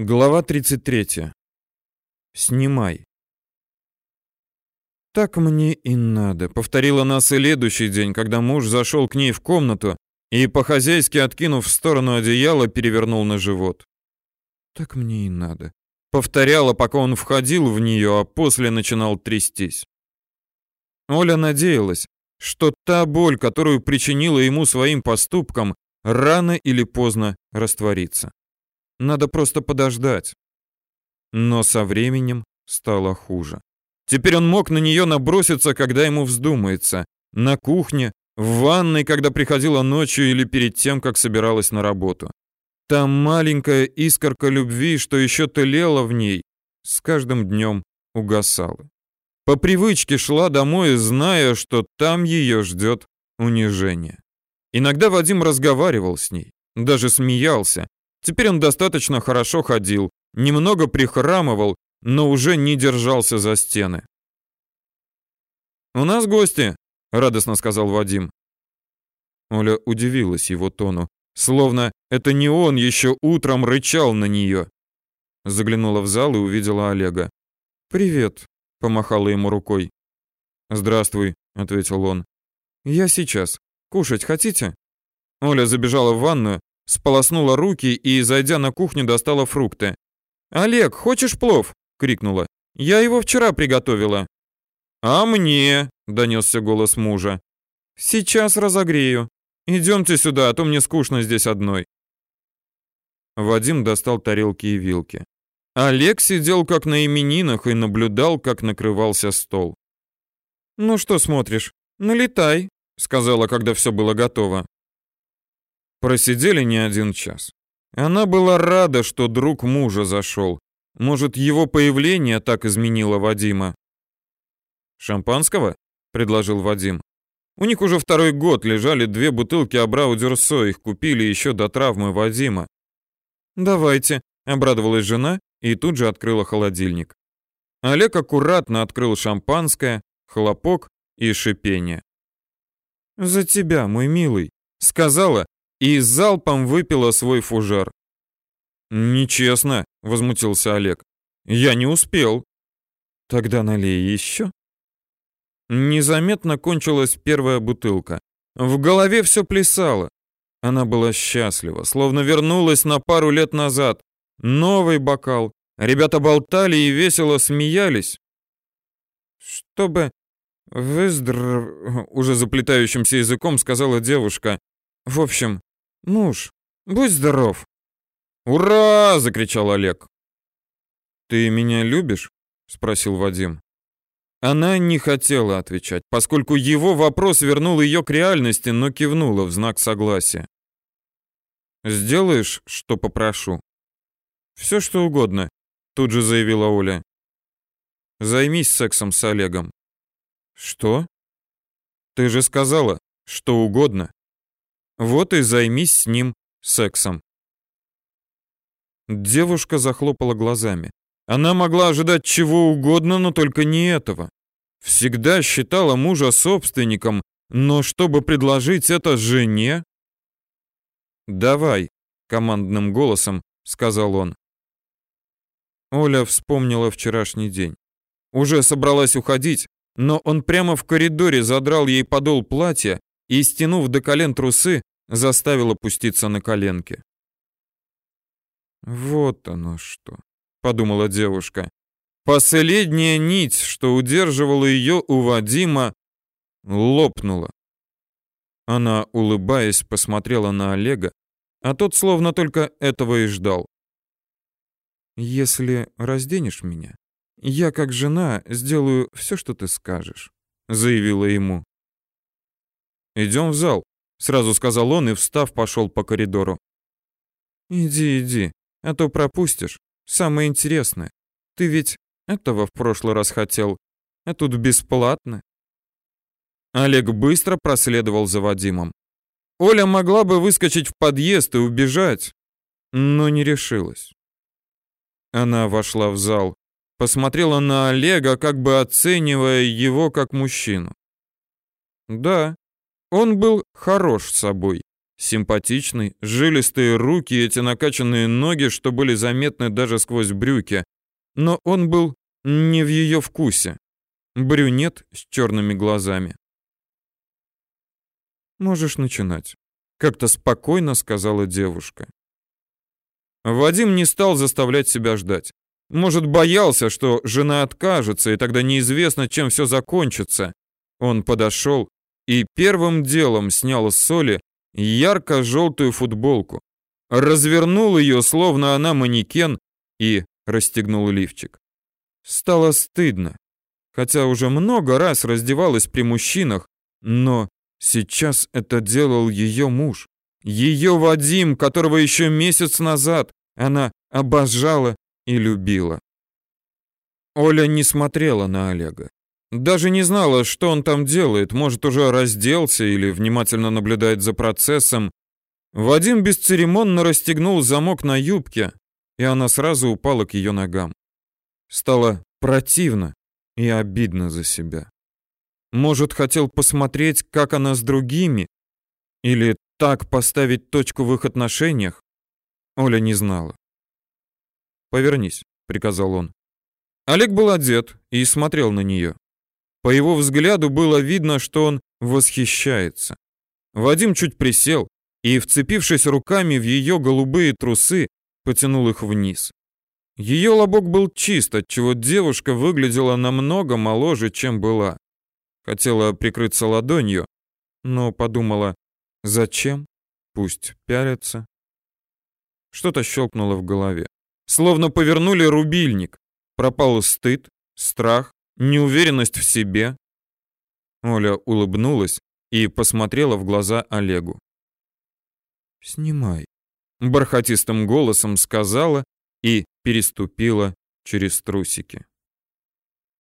Глава 33. Снимай. Так мне и надо, повторила на следующий день, когда муж зашел к ней в комнату и по-хозяйски откинув в сторону одеяла, перевернул на живот. Так мне и надо, повторяла, пока он входил в нее, а после начинал трястись. Оля надеялась, что та боль, которую причинила ему своим поступком, рано или поздно растворится. Надо просто подождать. Но со временем стало хуже. Теперь он мог на нее наброситься, когда ему вздумается. На кухне, в ванной, когда приходила ночью или перед тем, как собиралась на работу. Та маленькая искорка любви, что еще тлела в ней, с каждым днем угасала. По привычке шла домой, зная, что там ее ждет унижение. Иногда Вадим разговаривал с ней, даже смеялся, Теперь он достаточно хорошо ходил, немного прихрамывал, но уже не держался за стены. «У нас гости», — радостно сказал Вадим. Оля удивилась его тону, словно это не он еще утром рычал на нее. Заглянула в зал и увидела Олега. «Привет», — помахала ему рукой. «Здравствуй», — ответил он. «Я сейчас. Кушать хотите?» Оля забежала в ванную, сполоснула руки и, зайдя на кухню, достала фрукты. «Олег, хочешь плов?» — крикнула. «Я его вчера приготовила». «А мне?» — донесся голос мужа. «Сейчас разогрею. Идемте сюда, а то мне скучно здесь одной». Вадим достал тарелки и вилки. Олег сидел как на именинах и наблюдал, как накрывался стол. «Ну что смотришь? Налетай», — сказала, когда все было готово. Просидели не один час. Она была рада, что друг мужа зашел. Может, его появление так изменило Вадима. «Шампанского?» — предложил Вадим. У них уже второй год лежали две бутылки Абрау Дюрсо, их купили еще до травмы Вадима. «Давайте», — обрадовалась жена и тут же открыла холодильник. Олег аккуратно открыл шампанское, хлопок и шипение. «За тебя, мой милый», — сказала и залпом выпила свой фужер. «Нечестно», — возмутился Олег. «Я не успел». «Тогда налей еще». Незаметно кончилась первая бутылка. В голове все плясало. Она была счастлива, словно вернулась на пару лет назад. Новый бокал. Ребята болтали и весело смеялись. «Чтобы выздоров...» — уже заплетающимся языком сказала девушка. «В общем, Муж, будь здоров. Ура! закричал Олег. Ты меня любишь? спросил Вадим. Она не хотела отвечать, поскольку его вопрос вернул ее к реальности, но кивнула в знак согласия. Сделаешь, что попрошу? Все что угодно, тут же заявила Оля. Займись сексом с Олегом. Что? Ты же сказала, что угодно. Вот и займись с ним сексом. Девушка захлопала глазами. Она могла ожидать чего угодно, но только не этого. Всегда считала мужа собственником, но чтобы предложить это жене... «Давай», — командным голосом сказал он. Оля вспомнила вчерашний день. Уже собралась уходить, но он прямо в коридоре задрал ей подол платья и, стянув до колен трусы, заставил опуститься на коленки. «Вот оно что», — подумала девушка. Последняя нить, что удерживала ее у Вадима, лопнула. Она, улыбаясь, посмотрела на Олега, а тот словно только этого и ждал. «Если разденешь меня, я, как жена, сделаю все, что ты скажешь», — заявила ему. «Идем в зал», Сразу сказал он и, встав, пошел по коридору. «Иди, иди, а то пропустишь. Самое интересное. Ты ведь этого в прошлый раз хотел, а тут бесплатно». Олег быстро проследовал за Вадимом. Оля могла бы выскочить в подъезд и убежать, но не решилась. Она вошла в зал, посмотрела на Олега, как бы оценивая его как мужчину. Да, он был хорош собой, Симпатичный, жилистые руки и эти накачанные ноги, что были заметны даже сквозь брюки. Но он был не в ее вкусе. Брюнет с черными глазами. «Можешь начинать», — как-то спокойно сказала девушка. Вадим не стал заставлять себя ждать. Может, боялся, что жена откажется, и тогда неизвестно, чем все закончится. Он подошел и первым делом снял с соли ярко-желтую футболку, развернул ее, словно она манекен, и расстегнул лифчик. Стало стыдно, хотя уже много раз раздевалась при мужчинах, но сейчас это делал ее муж. Ее Вадим, которого еще месяц назад она обожала и любила. Оля не смотрела на Олега. Даже не знала, что он там делает, может, уже разделся или внимательно наблюдает за процессом. Вадим бесцеремонно расстегнул замок на юбке, и она сразу упала к ее ногам. Стало противно и обидно за себя. Может, хотел посмотреть, как она с другими? Или так поставить точку в их отношениях? Оля не знала. «Повернись», — приказал он. Олег был одет и смотрел на нее. По его взгляду было видно, что он восхищается. Вадим чуть присел и, вцепившись руками в ее голубые трусы, потянул их вниз. Ее лобок был чист, отчего девушка выглядела намного моложе, чем была. Хотела прикрыться ладонью, но подумала, зачем? Пусть пялятся. Что-то щелкнуло в голове. Словно повернули рубильник. Пропал стыд, страх, неуверенность в себе. Оля улыбнулась и посмотрела в глаза Олегу. «Снимай», — бархатистым голосом сказала и переступила через трусики.